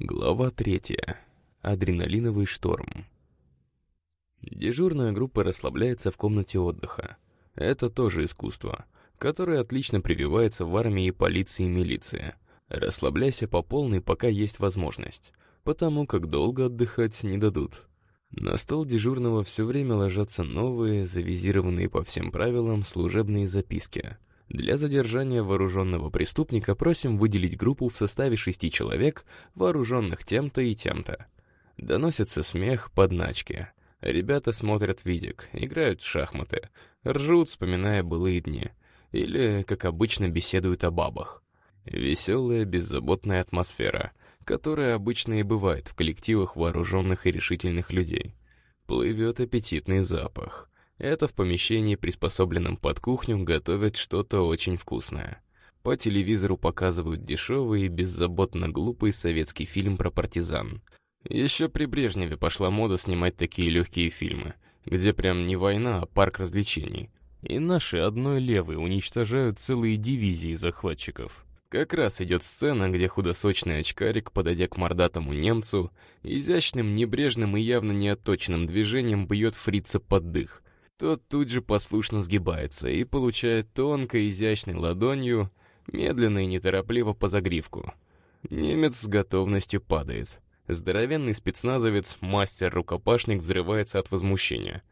Глава третья. Адреналиновый шторм. Дежурная группа расслабляется в комнате отдыха. Это тоже искусство, которое отлично прививается в армии, полиции и милиции. Расслабляйся по полной, пока есть возможность, потому как долго отдыхать не дадут. На стол дежурного все время ложатся новые, завизированные по всем правилам, служебные записки — для задержания вооруженного преступника просим выделить группу в составе шести человек, вооруженных тем-то и тем-то. Доносится смех, подначки. Ребята смотрят видик, играют в шахматы, ржут, вспоминая былые дни. Или, как обычно, беседуют о бабах. Веселая, беззаботная атмосфера, которая обычно и бывает в коллективах вооруженных и решительных людей. Плывет аппетитный запах — это в помещении, приспособленном под кухню, готовят что-то очень вкусное. По телевизору показывают дешевый и беззаботно глупый советский фильм про партизан. Еще при Брежневе пошла мода снимать такие легкие фильмы, где прям не война, а парк развлечений. И наши одной левой уничтожают целые дивизии захватчиков. Как раз идет сцена, где худосочный очкарик, подойдя к мордатому немцу, изящным, небрежным и явно неотточенным движением бьет фрица под дых, тот тут же послушно сгибается и получает тонкой, изящной ладонью, медленно и неторопливо по загривку. Немец с готовностью падает. Здоровенный спецназовец, мастер-рукопашник, взрывается от возмущения.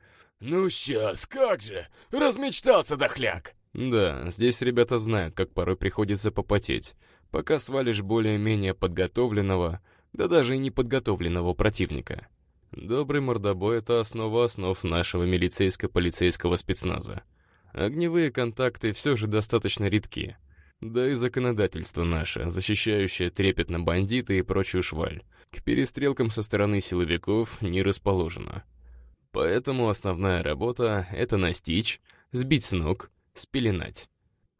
«Ну сейчас, как же! Размечтался, дохляк!» Да, здесь ребята знают, как порой приходится попотеть, пока свалишь более-менее подготовленного, да даже и неподготовленного противника. Добрый мордобой — это основа основ нашего милицейско-полицейского спецназа. Огневые контакты все же достаточно редки. Да и законодательство наше, защищающее трепетно бандиты и прочую шваль, к перестрелкам со стороны силовиков не расположено. Поэтому основная работа — это настичь, сбить с ног, спеленать.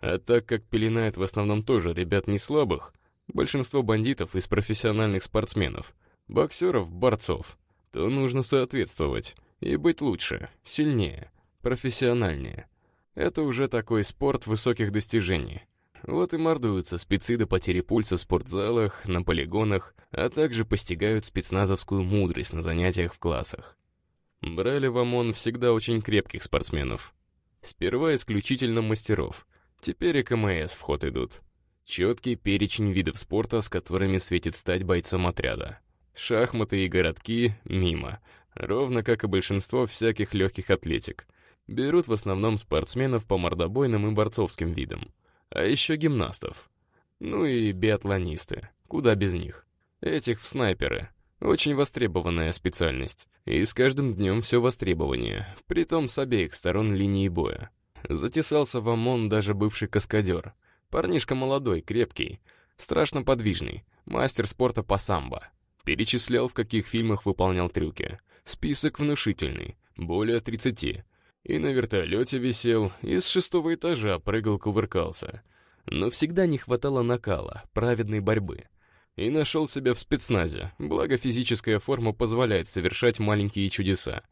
А так как пеленает в основном тоже ребят не слабых, большинство бандитов из профессиональных спортсменов, боксеров, борцов — то нужно соответствовать и быть лучше, сильнее, профессиональнее. Это уже такой спорт высоких достижений. Вот и мордуются спецы до потери пульса в спортзалах, на полигонах, а также постигают спецназовскую мудрость на занятиях в классах. Брали в ОМОН всегда очень крепких спортсменов. Сперва исключительно мастеров, теперь и КМС в ход идут. Четкий перечень видов спорта, с которыми светит стать бойцом отряда. Шахматы и городки — мимо, ровно как и большинство всяких легких атлетик. Берут в основном спортсменов по мордобойным и борцовским видам. А еще гимнастов. Ну и биатлонисты, куда без них. Этих в снайперы. Очень востребованная специальность. И с каждым днем все востребованнее, притом с обеих сторон линии боя. Затесался в ОМОН даже бывший каскадер. Парнишка молодой, крепкий, страшно подвижный, мастер спорта по самбо. Перечислял, в каких фильмах выполнял трюки. Список внушительный, более 30. И на вертолете висел, и с шестого этажа прыгал-кувыркался. Но всегда не хватало накала, праведной борьбы. И нашел себя в спецназе, благо физическая форма позволяет совершать маленькие чудеса.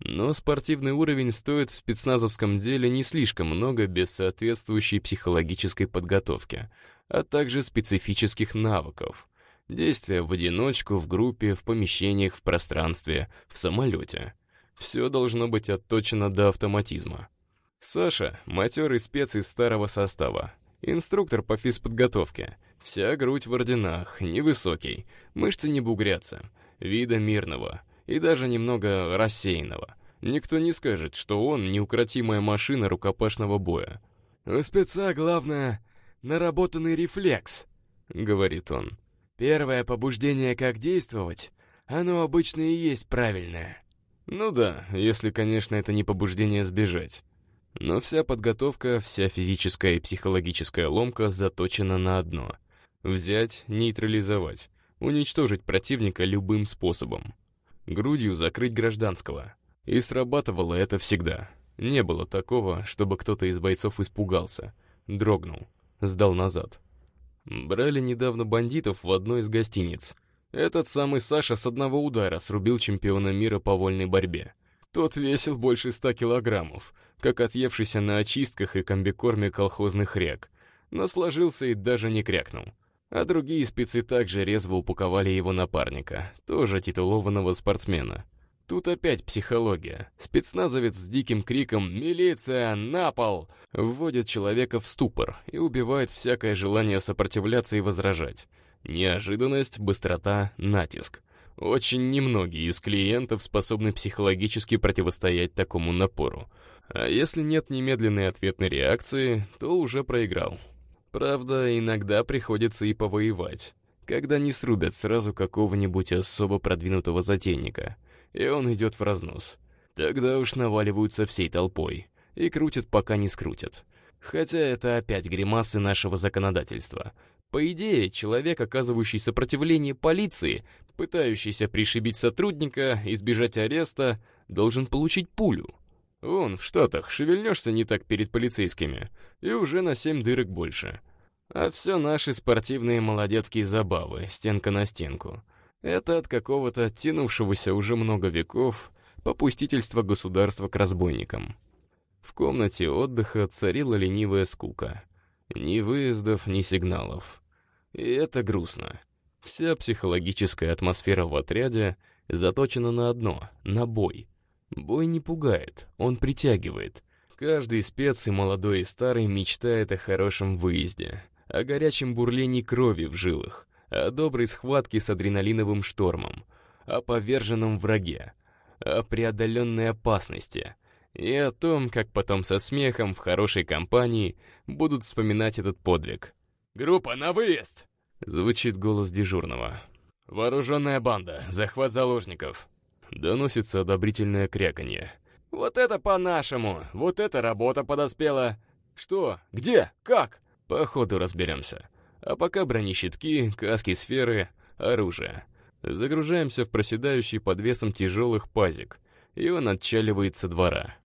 Но спортивный уровень стоит в спецназовском деле не слишком много без соответствующей психологической подготовки, а также специфических навыков — Действия в одиночку, в группе, в помещениях, в пространстве, в самолете. Все должно быть отточено до автоматизма. Саша — матерый спец из старого состава. Инструктор по физподготовке. Вся грудь в орденах, невысокий, мышцы не бугрятся, вида мирного и даже немного рассеянного. Никто не скажет, что он неукротимая машина рукопашного боя. «У спеца главное — наработанный рефлекс», — говорит он. Первое побуждение, как действовать, оно обычно и есть правильное. Ну да, если, конечно, это не побуждение сбежать. Но вся подготовка, вся физическая и психологическая ломка заточена на одно — взять, нейтрализовать, уничтожить противника любым способом. Грудью закрыть гражданского. И срабатывало это всегда. Не было такого, чтобы кто-то из бойцов испугался, дрогнул, сдал назад. Брали недавно бандитов в одной из гостиниц. Этот самый Саша с одного удара срубил чемпиона мира по вольной борьбе. Тот весил больше ста килограммов, как отъевшийся на очистках и комбикорме колхозных рек, но сложился и даже не крякнул. А другие спецы также резво упаковали его напарника, тоже титулованного спортсмена. Тут опять психология. Спецназовец с диким криком «Милиция! На пол!» Вводит человека в ступор и убивает всякое желание сопротивляться и возражать. Неожиданность, быстрота, натиск. Очень немногие из клиентов способны психологически противостоять такому напору. А если нет немедленной ответной реакции, то уже проиграл. Правда, иногда приходится и повоевать, когда не срубят сразу какого-нибудь особо продвинутого затейника, и он идет в разнос. Тогда уж наваливаются всей толпой и крутят, пока не скрутят. Хотя это опять гримасы нашего законодательства — по идее, человек, оказывающий сопротивление полиции, пытающийся пришибить сотрудника, избежать ареста, должен получить пулю. Вон, в Штатах, шевельнешься не так перед полицейскими, и уже на семь дырок больше. А все наши спортивные молодецкие забавы, стенка на стенку. Это от какого-то тянувшегося уже много веков попустительства государства к разбойникам. В комнате отдыха царила ленивая скука. Ни выездов, ни сигналов. И это грустно. Вся психологическая атмосфера в отряде заточена на одно — на бой. Бой не пугает, он притягивает. Каждый спец, и молодой, и старый, мечтает о хорошем выезде, о горячем бурлении крови в жилах, о доброй схватке с адреналиновым штормом, о поверженном враге, о преодоленной опасности — и о том, как потом со смехом в хорошей компании будут вспоминать этот подвиг. «Группа, на выезд!» — звучит голос дежурного. «Вооруженная банда, захват заложников». Доносится одобрительное кряканье. «Вот это по-нашему! Вот эта работа подоспела!» «Что? Где? Как?» «По ходу разберемся. А пока бронещитки, каски сферы, оружие. Загружаемся в проседающий под весом тяжелых пазик, и он отчаливает двора.